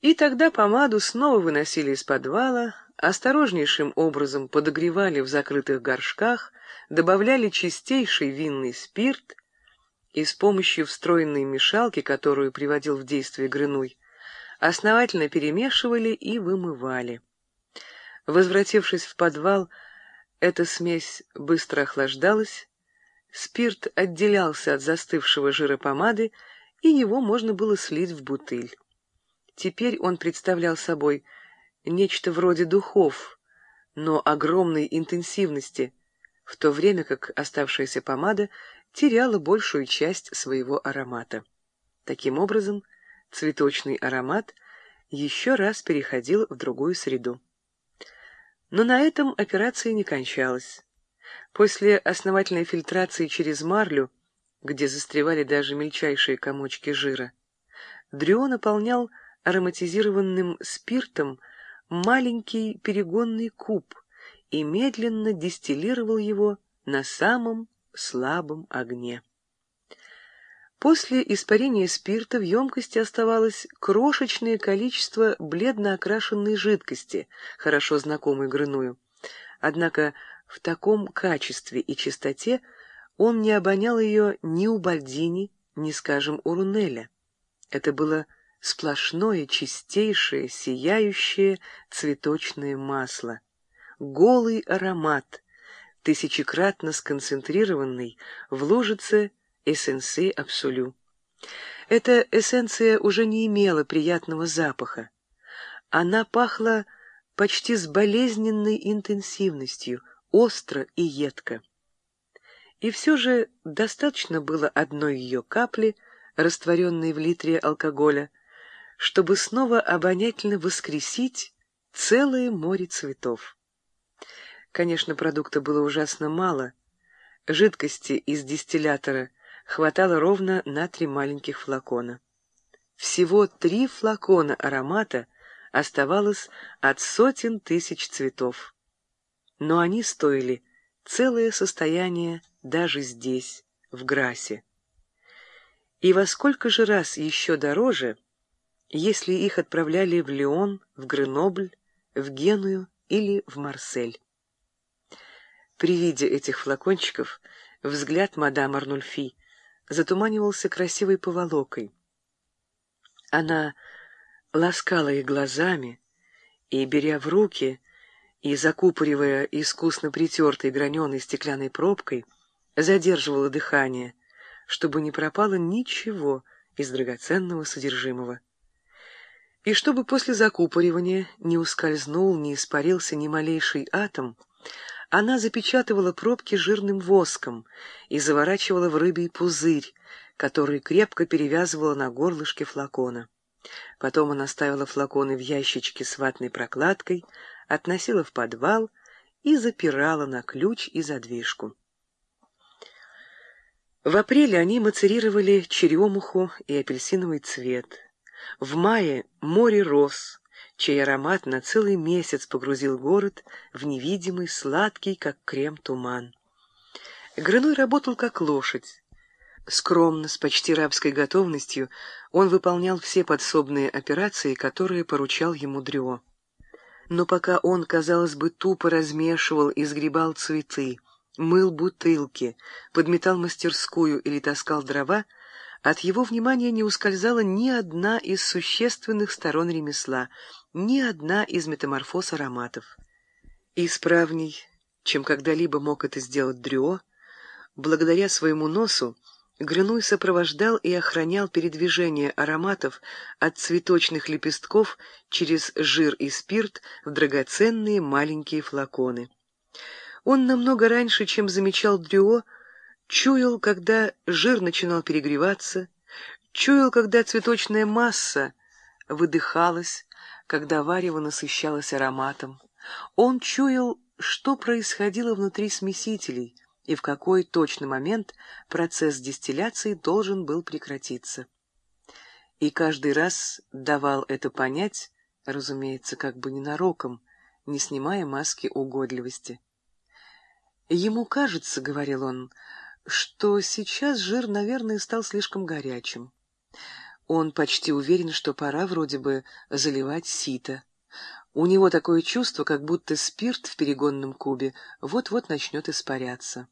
И тогда помаду снова выносили из подвала, осторожнейшим образом подогревали в закрытых горшках, добавляли чистейший винный спирт и с помощью встроенной мешалки, которую приводил в действие Грынуй, основательно перемешивали и вымывали. Возвратившись в подвал, эта смесь быстро охлаждалась, спирт отделялся от застывшего жира помады, и его можно было слить в бутыль. Теперь он представлял собой нечто вроде духов, но огромной интенсивности, в то время как оставшаяся помада теряла большую часть своего аромата. Таким образом, цветочный аромат еще раз переходил в другую среду. Но на этом операция не кончалась. После основательной фильтрации через марлю, где застревали даже мельчайшие комочки жира, Дрё наполнял ароматизированным спиртом маленький перегонный куб и медленно дистиллировал его на самом слабом огне. После испарения спирта в емкости оставалось крошечное количество бледно окрашенной жидкости, хорошо знакомой Грыную. Однако в таком качестве и чистоте он не обонял ее ни у Бальдини, ни, скажем, у Рунеля. Это было сплошное, чистейшее, сияющее цветочное масло. Голый аромат, тысячекратно сконцентрированный в лужице абсолю. Эта эссенция уже не имела приятного запаха. Она пахла почти с болезненной интенсивностью, остро и едко. И все же достаточно было одной ее капли, растворенной в литре алкоголя, чтобы снова обонятельно воскресить целое море цветов. Конечно, продукта было ужасно мало. Жидкости из дистиллятора хватало ровно на три маленьких флакона. Всего три флакона аромата оставалось от сотен тысяч цветов. Но они стоили целое состояние даже здесь, в Грасе. И во сколько же раз еще дороже, если их отправляли в Лион, в Гренобль, в Геную или в Марсель. При виде этих флакончиков взгляд мадам Арнульфи затуманивался красивой поволокой. Она ласкала их глазами и, беря в руки и закупоривая искусно притертой граненой стеклянной пробкой, задерживала дыхание, чтобы не пропало ничего из драгоценного содержимого. И чтобы после закупоривания не ускользнул, не испарился ни малейший атом, она запечатывала пробки жирным воском и заворачивала в рыбий пузырь, который крепко перевязывала на горлышке флакона. Потом она ставила флаконы в ящички с ватной прокладкой, относила в подвал и запирала на ключ и задвижку. В апреле они мацерировали черемуху и апельсиновый цвет. В мае море роз, чей аромат на целый месяц погрузил город в невидимый, сладкий, как крем, туман. Грыной работал как лошадь. Скромно, с почти рабской готовностью, он выполнял все подсобные операции, которые поручал ему Дрё. Но пока он, казалось бы, тупо размешивал и сгребал цветы, мыл бутылки, подметал мастерскую или таскал дрова, от его внимания не ускользала ни одна из существенных сторон ремесла, ни одна из метаморфоз ароматов. Исправней, чем когда-либо мог это сделать Дрюо, благодаря своему носу, Грынуй сопровождал и охранял передвижение ароматов от цветочных лепестков через жир и спирт в драгоценные маленькие флаконы. Он намного раньше, чем замечал Дрюо, Чуял, когда жир начинал перегреваться, чуял, когда цветочная масса выдыхалась, когда варево насыщалось ароматом. Он чуял, что происходило внутри смесителей и в какой точный момент процесс дистилляции должен был прекратиться. И каждый раз давал это понять, разумеется, как бы ненароком, не снимая маски угодливости. «Ему кажется, — говорил он, — что сейчас жир, наверное, стал слишком горячим. Он почти уверен, что пора вроде бы заливать сито. У него такое чувство, как будто спирт в перегонном кубе вот-вот начнет испаряться.